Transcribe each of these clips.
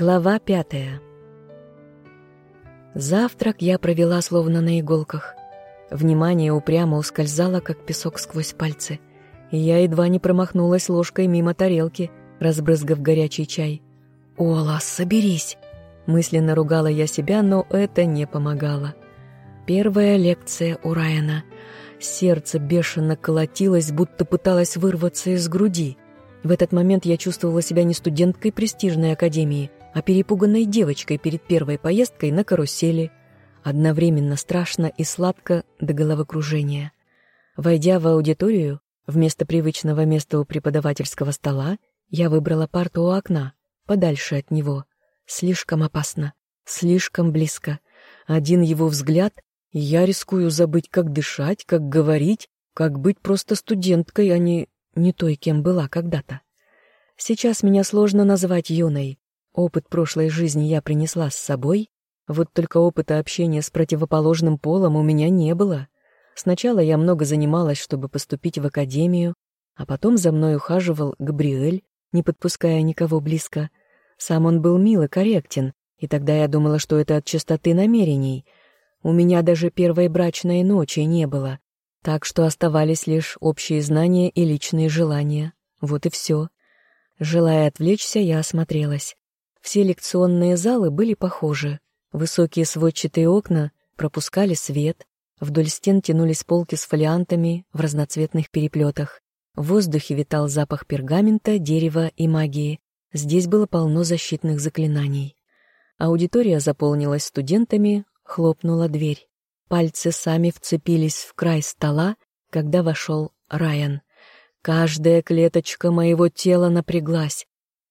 Глава пятая. Завтрак я провела словно на иголках. Внимание упрямо ускользало, как песок сквозь пальцы. Я едва не промахнулась ложкой мимо тарелки, разбрызгав горячий чай. «Ола, соберись!» Мысленно ругала я себя, но это не помогало. Первая лекция у Райана. Сердце бешено колотилось, будто пыталось вырваться из груди. В этот момент я чувствовала себя не студенткой престижной академии, а перепуганной девочкой перед первой поездкой на карусели. Одновременно страшно и сладко до головокружения. Войдя в аудиторию, вместо привычного места у преподавательского стола, я выбрала парту у окна, подальше от него. Слишком опасно, слишком близко. Один его взгляд, и я рискую забыть, как дышать, как говорить, как быть просто студенткой, а не, не той, кем была когда-то. Сейчас меня сложно назвать юной, Опыт прошлой жизни я принесла с собой, вот только опыта общения с противоположным полом у меня не было. Сначала я много занималась, чтобы поступить в академию, а потом за мной ухаживал Габриэль, не подпуская никого близко. Сам он был мил и корректен, и тогда я думала, что это от чистоты намерений. У меня даже первой брачной ночи не было, так что оставались лишь общие знания и личные желания. Вот и все. Желая отвлечься, я осмотрелась. Все лекционные залы были похожи. Высокие сводчатые окна пропускали свет, вдоль стен тянулись полки с фолиантами в разноцветных переплетах. В воздухе витал запах пергамента, дерева и магии. Здесь было полно защитных заклинаний. Аудитория заполнилась студентами, хлопнула дверь. Пальцы сами вцепились в край стола, когда вошел Райан. Каждая клеточка моего тела напряглась.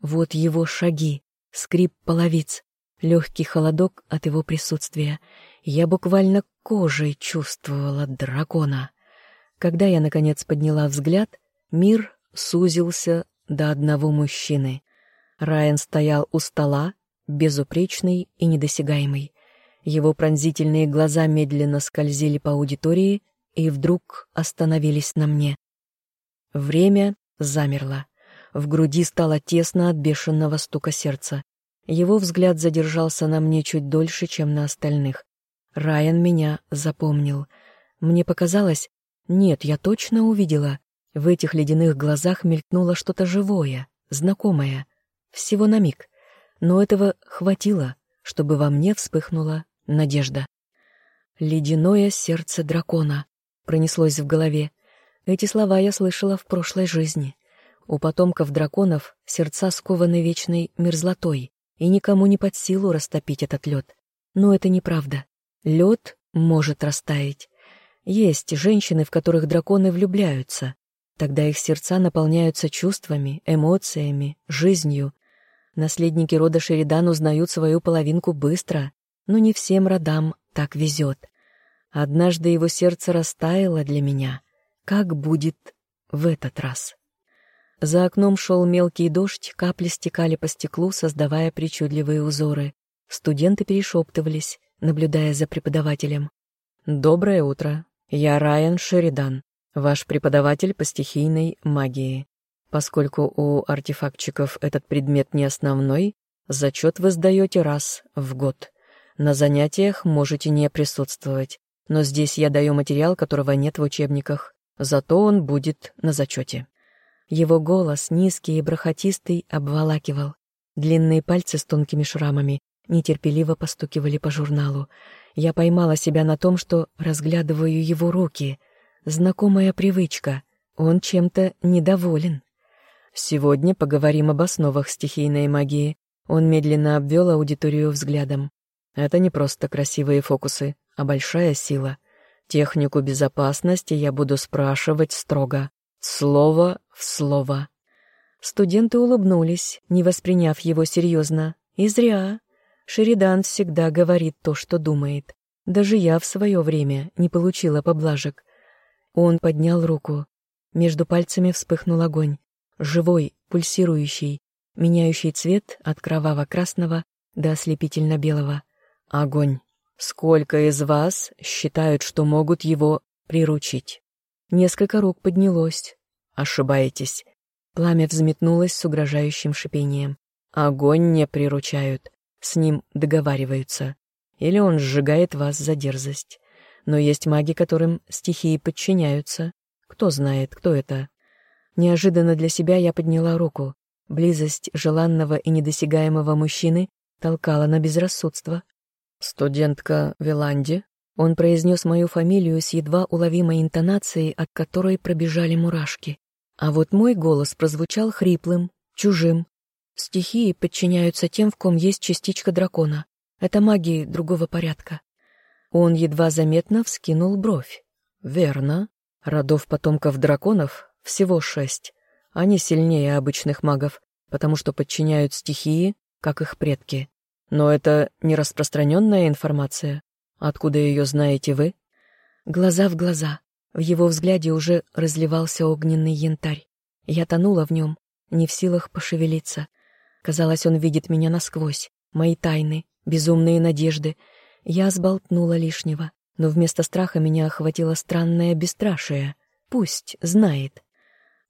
Вот его шаги, скрип половиц, легкий холодок от его присутствия. Я буквально кожей чувствовала дракона. Когда я, наконец, подняла взгляд, мир сузился до одного мужчины. Райан стоял у стола, безупречный и недосягаемый. Его пронзительные глаза медленно скользили по аудитории и вдруг остановились на мне. Время замерло. В груди стало тесно от бешеного стука сердца. Его взгляд задержался на мне чуть дольше, чем на остальных. Райан меня запомнил. Мне показалось... Нет, я точно увидела. В этих ледяных глазах мелькнуло что-то живое, знакомое. Всего на миг. Но этого хватило, чтобы во мне вспыхнула надежда. «Ледяное сердце дракона» пронеслось в голове. Эти слова я слышала в прошлой жизни. У потомков драконов сердца скованы вечной мерзлотой, и никому не под силу растопить этот лед. Но это неправда. Лед может растаять. Есть женщины, в которых драконы влюбляются. Тогда их сердца наполняются чувствами, эмоциями, жизнью. Наследники рода Шеридан узнают свою половинку быстро, но не всем родам так везет. Однажды его сердце растаяло для меня. Как будет в этот раз? За окном шел мелкий дождь, капли стекали по стеклу, создавая причудливые узоры. Студенты перешептывались, наблюдая за преподавателем. «Доброе утро. Я Райан Шеридан, ваш преподаватель по стихийной магии. Поскольку у артефактчиков этот предмет не основной, зачет вы сдаете раз в год. На занятиях можете не присутствовать, но здесь я даю материал, которого нет в учебниках. Зато он будет на зачете». Его голос, низкий и брахотистый, обволакивал. Длинные пальцы с тонкими шрамами нетерпеливо постукивали по журналу. Я поймала себя на том, что разглядываю его руки. Знакомая привычка. Он чем-то недоволен. Сегодня поговорим об основах стихийной магии. Он медленно обвел аудиторию взглядом. Это не просто красивые фокусы, а большая сила. Технику безопасности я буду спрашивать строго. Слово в слово. Студенты улыбнулись, не восприняв его серьезно. И зря. Шеридан всегда говорит то, что думает. Даже я в свое время не получила поблажек. Он поднял руку. Между пальцами вспыхнул огонь. Живой, пульсирующий, меняющий цвет от кроваво-красного до ослепительно-белого. Огонь. Сколько из вас считают, что могут его приручить? Несколько рук поднялось. Ошибаетесь. Пламя взметнулось с угрожающим шипением. Огонь не приручают, с ним договариваются. Или он сжигает вас за дерзость. Но есть маги, которым стихии подчиняются. Кто знает, кто это. Неожиданно для себя я подняла руку. Близость желанного и недосягаемого мужчины толкала на безрассудство. «Студентка Виланди?» Он произнес мою фамилию с едва уловимой интонацией, от которой пробежали мурашки. А вот мой голос прозвучал хриплым, чужим. Стихии подчиняются тем, в ком есть частичка дракона. Это магии другого порядка. Он едва заметно вскинул бровь. «Верно. Родов потомков драконов всего шесть. Они сильнее обычных магов, потому что подчиняют стихии, как их предки. Но это не распространенная информация. Откуда ее знаете вы? Глаза в глаза. В его взгляде уже разливался огненный янтарь. Я тонула в нем, не в силах пошевелиться. Казалось, он видит меня насквозь, мои тайны, безумные надежды. Я сболтнула лишнего, но вместо страха меня охватило странное бесстрашие. Пусть знает.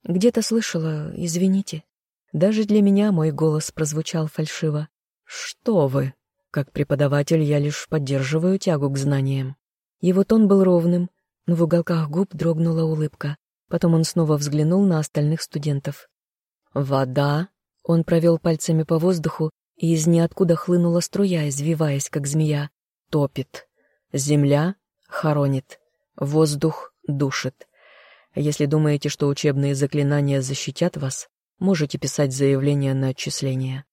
Где-то слышала, извините. Даже для меня мой голос прозвучал фальшиво. «Что вы? Как преподаватель я лишь поддерживаю тягу к знаниям». Его тон был ровным, но в уголках губ дрогнула улыбка. Потом он снова взглянул на остальных студентов. «Вода?» Он провел пальцами по воздуху, и из ниоткуда хлынула струя, извиваясь, как змея. «Топит. Земля хоронит. Воздух душит. Если думаете, что учебные заклинания защитят вас, можете писать заявление на отчисление.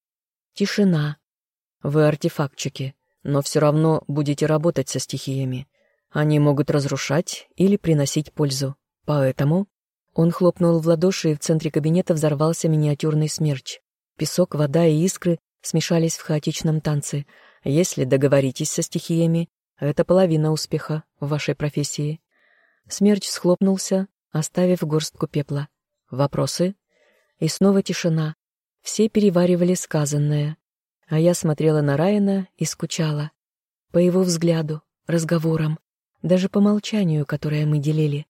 Тишина. Вы артефактчики, но все равно будете работать со стихиями. Они могут разрушать или приносить пользу. Поэтому он хлопнул в ладоши, и в центре кабинета взорвался миниатюрный смерч. Песок, вода и искры смешались в хаотичном танце. Если договоритесь со стихиями, это половина успеха в вашей профессии. Смерч схлопнулся, оставив горстку пепла. Вопросы? И снова тишина. Все переваривали сказанное. А я смотрела на Райана и скучала. По его взгляду, разговорам, даже по молчанию, которое мы делили.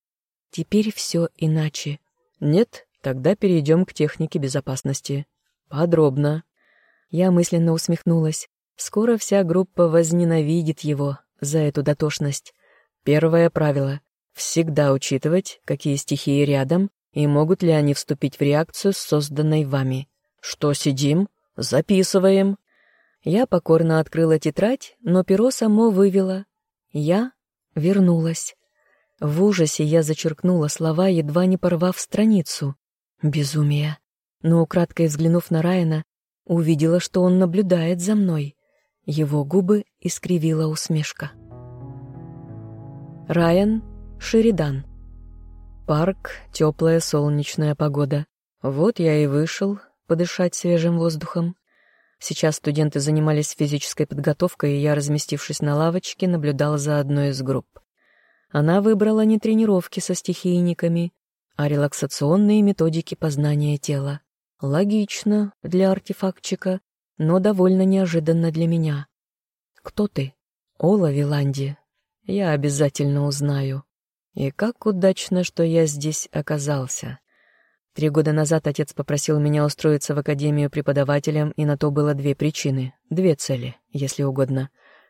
Теперь все иначе. Нет, тогда перейдем к технике безопасности. Подробно. Я мысленно усмехнулась. Скоро вся группа возненавидит его за эту дотошность. Первое правило Всегда учитывать, какие стихии рядом и могут ли они вступить в реакцию с созданной вами. Что сидим? Записываем. Я покорно открыла тетрадь, но перо само вывело. Я вернулась. В ужасе я зачеркнула слова, едва не порвав страницу. Безумие. Но, украдкой взглянув на Райана, увидела, что он наблюдает за мной. Его губы искривила усмешка. Райан Шеридан. Парк, теплая солнечная погода. Вот я и вышел подышать свежим воздухом. Сейчас студенты занимались физической подготовкой, и я, разместившись на лавочке, наблюдал за одной из групп. Она выбрала не тренировки со стихийниками, а релаксационные методики познания тела. Логично для артефактчика, но довольно неожиданно для меня. «Кто ты?» «Ола Виланди. Я обязательно узнаю». И как удачно, что я здесь оказался. Три года назад отец попросил меня устроиться в академию преподавателем, и на то было две причины, две цели, если угодно.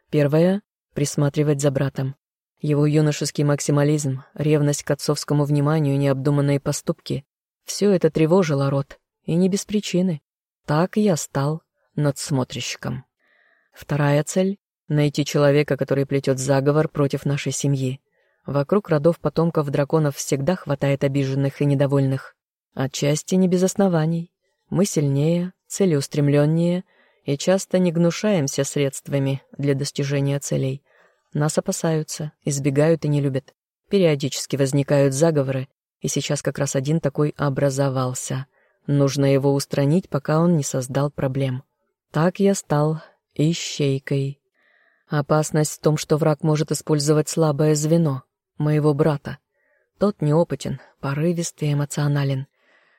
Первая — присматривать за братом. Его юношеский максимализм, ревность к отцовскому вниманию, необдуманные поступки — все это тревожило род, и не без причины. Так я стал надсмотрщиком. Вторая цель — найти человека, который плетет заговор против нашей семьи. Вокруг родов потомков драконов всегда хватает обиженных и недовольных. Отчасти не без оснований. Мы сильнее, целеустремленнее и часто не гнушаемся средствами для достижения целей. Нас опасаются, избегают и не любят. Периодически возникают заговоры, и сейчас как раз один такой образовался. Нужно его устранить, пока он не создал проблем. Так я стал ищейкой. Опасность в том, что враг может использовать слабое звено — моего брата. Тот неопытен, порывист и эмоционален.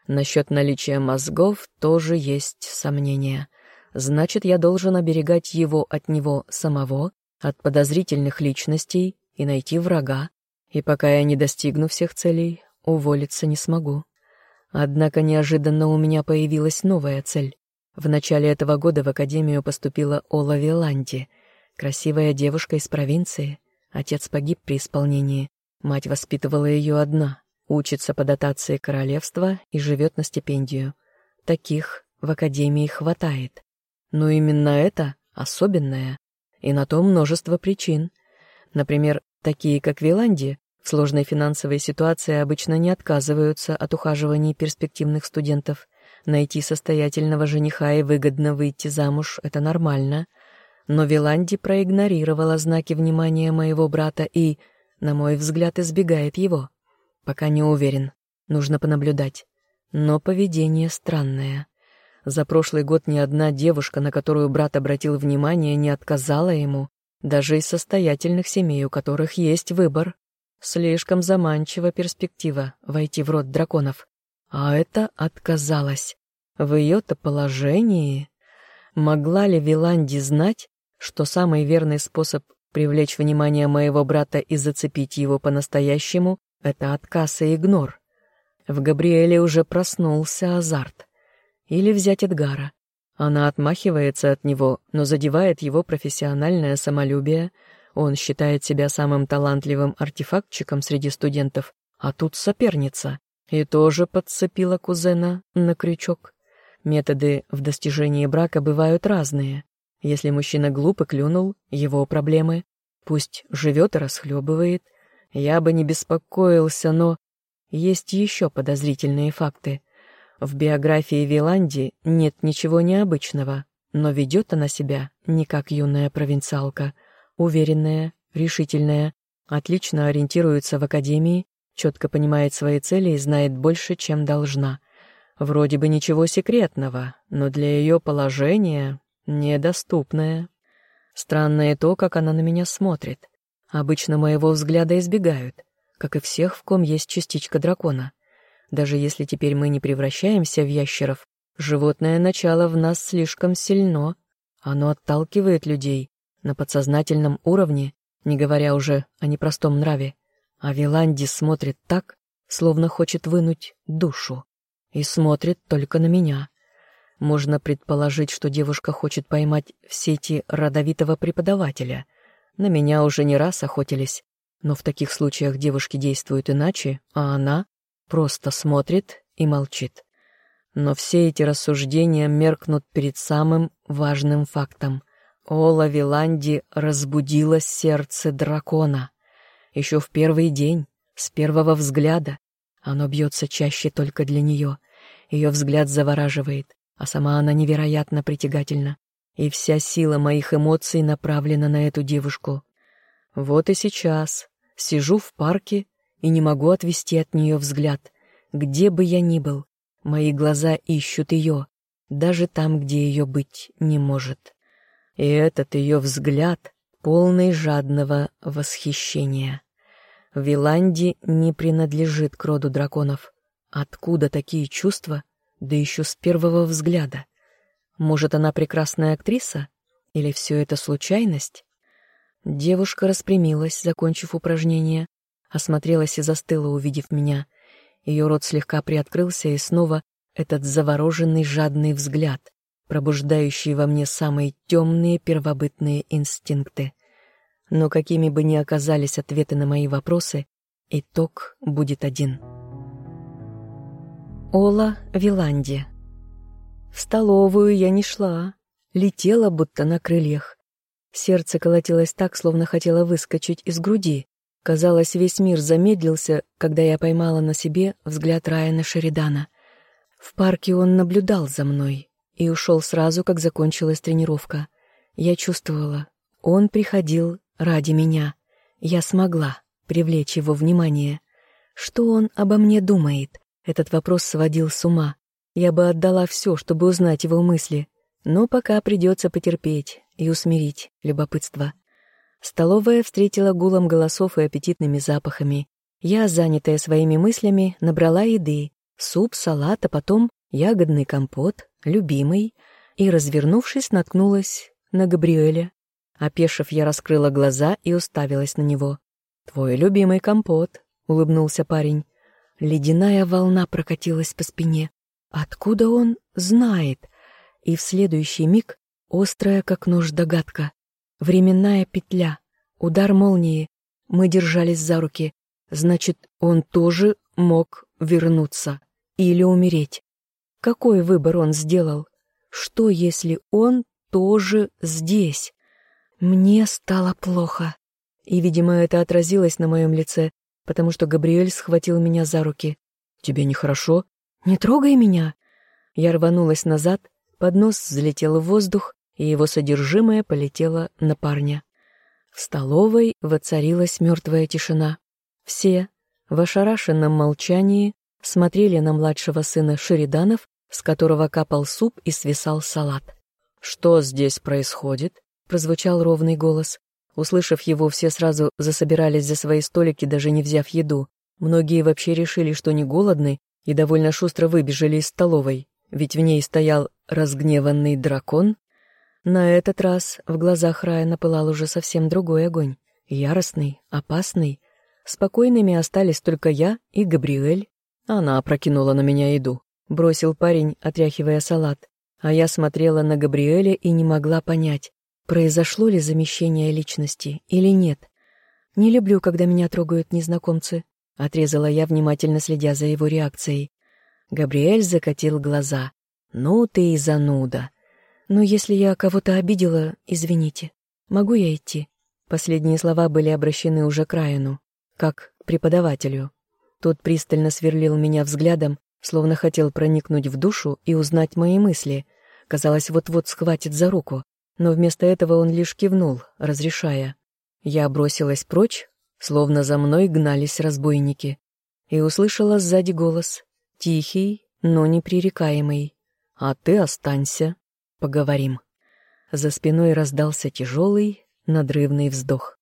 Насчет наличия мозгов тоже есть сомнения. Значит, я должен оберегать его от него самого, от подозрительных личностей и найти врага. И пока я не достигну всех целей, уволиться не смогу. Однако неожиданно у меня появилась новая цель. В начале этого года в академию поступила Ола Виланди, красивая девушка из провинции. Отец погиб при исполнении. Мать воспитывала ее одна, учится по дотации королевства и живет на стипендию. Таких в академии хватает. Но именно это особенное, и на то множество причин. Например, такие как Виланди в сложной финансовой ситуации обычно не отказываются от ухаживаний перспективных студентов. Найти состоятельного жениха и выгодно выйти замуж — это нормально. Но Виланди проигнорировала знаки внимания моего брата и, на мой взгляд, избегает его. Пока не уверен, нужно понаблюдать. Но поведение странное. За прошлый год ни одна девушка, на которую брат обратил внимание, не отказала ему, даже из состоятельных семей, у которых есть выбор. Слишком заманчива перспектива войти в род драконов. А это отказалась. В ее-то положении... Могла ли Виланди знать, что самый верный способ привлечь внимание моего брата и зацепить его по-настоящему — это отказ и игнор? В Габриэле уже проснулся азарт. Или взять Эдгара. Она отмахивается от него, но задевает его профессиональное самолюбие. Он считает себя самым талантливым артефактчиком среди студентов, а тут соперница. И тоже подцепила кузена на крючок. Методы в достижении брака бывают разные. Если мужчина глупо клюнул, его проблемы. Пусть живет и расхлебывает. Я бы не беспокоился, но... Есть еще подозрительные факты. В биографии Виланди нет ничего необычного, но ведет она себя не как юная провинциалка, уверенная, решительная, отлично ориентируется в академии, четко понимает свои цели и знает больше, чем должна. Вроде бы ничего секретного, но для ее положения недоступное. Странное то, как она на меня смотрит. Обычно моего взгляда избегают, как и всех, в ком есть частичка дракона. Даже если теперь мы не превращаемся в ящеров, животное начало в нас слишком сильно. Оно отталкивает людей на подсознательном уровне, не говоря уже о непростом нраве. А Виланди смотрит так, словно хочет вынуть душу. И смотрит только на меня. Можно предположить, что девушка хочет поймать в сети родовитого преподавателя. На меня уже не раз охотились, но в таких случаях девушки действуют иначе, а она просто смотрит и молчит. Но все эти рассуждения меркнут перед самым важным фактом. Ола Виланди разбудила сердце дракона. Еще в первый день, с первого взгляда, оно бьется чаще только для нее. Ее взгляд завораживает, а сама она невероятно притягательна. И вся сила моих эмоций направлена на эту девушку. Вот и сейчас сижу в парке и не могу отвести от нее взгляд. Где бы я ни был, мои глаза ищут ее, даже там, где ее быть не может. И этот ее взгляд полный жадного восхищения. Виланди не принадлежит к роду драконов. Откуда такие чувства, да еще с первого взгляда? Может, она прекрасная актриса? Или все это случайность? Девушка распрямилась, закончив упражнение, осмотрелась и застыла, увидев меня. Ее рот слегка приоткрылся, и снова этот завороженный жадный взгляд, пробуждающий во мне самые темные первобытные инстинкты. Но какими бы ни оказались ответы на мои вопросы, итог будет один. Ола Виланди. В столовую я не шла, летела будто на крыльях. Сердце колотилось так, словно хотело выскочить из груди. Казалось, весь мир замедлился, когда я поймала на себе взгляд Райана Шеридана. В парке он наблюдал за мной и ушел сразу, как закончилась тренировка. Я чувствовала, он приходил ради меня. Я смогла привлечь его внимание. Что он обо мне думает? Этот вопрос сводил с ума. Я бы отдала все, чтобы узнать его мысли, но пока придется потерпеть и усмирить любопытство. Столовая встретила гулом голосов и аппетитными запахами. Я, занятая своими мыслями, набрала еды. Суп, салат, а потом ягодный компот, любимый, и, развернувшись, наткнулась на Габриэля. Опешив, я раскрыла глаза и уставилась на него. «Твой любимый компот», — улыбнулся парень. Ледяная волна прокатилась по спине. Откуда он знает? и в следующий миг острая, как нож, догадка. Временная петля, удар молнии. Мы держались за руки. Значит, он тоже мог вернуться или умереть. Какой выбор он сделал? Что, если он тоже здесь? Мне стало плохо. И, видимо, это отразилось на моем лице, потому что Габриэль схватил меня за руки. «Тебе нехорошо?» «Не трогай меня!» Я рванулась назад, поднос взлетел в воздух, и его содержимое полетело на парня. В столовой воцарилась мертвая тишина. Все, в ошарашенном молчании, смотрели на младшего сына Шериданов, с которого капал суп и свисал салат. «Что здесь происходит?» — прозвучал ровный голос. Услышав его, все сразу засобирались за свои столики, даже не взяв еду. Многие вообще решили, что не голодны, и довольно шустро выбежали из столовой, ведь в ней стоял разгневанный дракон. На этот раз в глазах Рая пылал уже совсем другой огонь. Яростный, опасный. Спокойными остались только я и Габриэль. Она опрокинула на меня еду. Бросил парень, отряхивая салат. А я смотрела на Габриэля и не могла понять, произошло ли замещение личности или нет. Не люблю, когда меня трогают незнакомцы. Отрезала я, внимательно следя за его реакцией. Габриэль закатил глаза. «Ну ты и зануда. Ну, если я кого-то обидела, извините. Могу я идти?» Последние слова были обращены уже к Райану, как к преподавателю. Тот пристально сверлил меня взглядом, словно хотел проникнуть в душу и узнать мои мысли. Казалось, вот-вот схватит за руку, но вместо этого он лишь кивнул, разрешая. Я бросилась прочь, словно за мной гнались разбойники, и услышала сзади голос, тихий, но непререкаемый. «А ты останься, поговорим». За спиной раздался тяжелый, надрывный вздох.